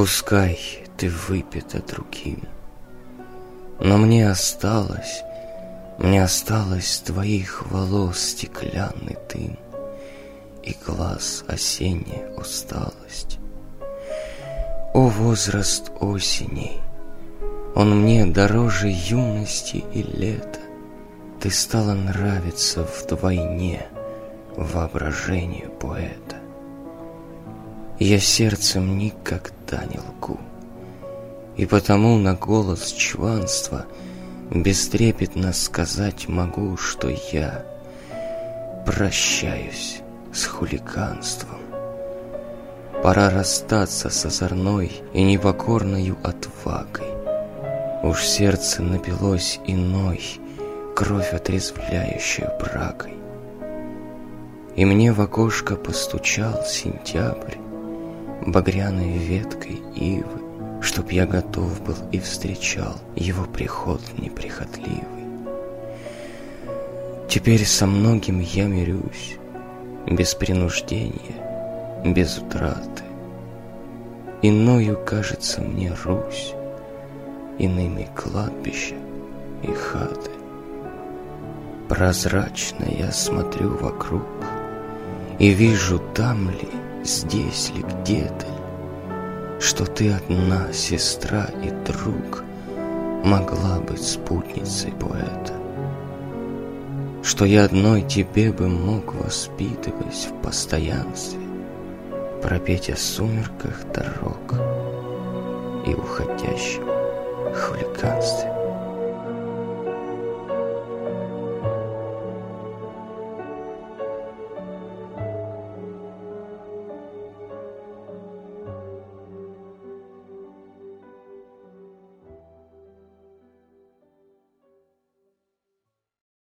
Пускай ты выпита другим, но мне осталось, мне осталось твоих волос стеклянный дым и глаз осенняя усталость. О, возраст осени, он мне дороже юности и лета. Ты стала нравиться вдвойне воображению поэта. Я сердцем никогда не лгу, И потому на голос чванства Бестрепетно сказать могу, что я Прощаюсь с хулиганством. Пора расстаться с озорной и непокорною отвагой. Уж сердце напилось иной, кровь отрезвляющей брагой. И мне в окошко постучал сентябрь, багряной веткой ивы, Чтоб я готов был и встречал его приход неприхотливый. Теперь со многим я мирюсь, без принуждения, без утраты. Иною кажется мне Русь, иными кладбища и хаты. Прозрачно я смотрю вокруг и вижу, там ли здесь ли где-то Что ты одна, сестра и друг Могла быть спутницей поэта. Что я одной тебе бы мог воспитывать в постоянстве Пропеть о сумерках дорог И уходящем хулиганстве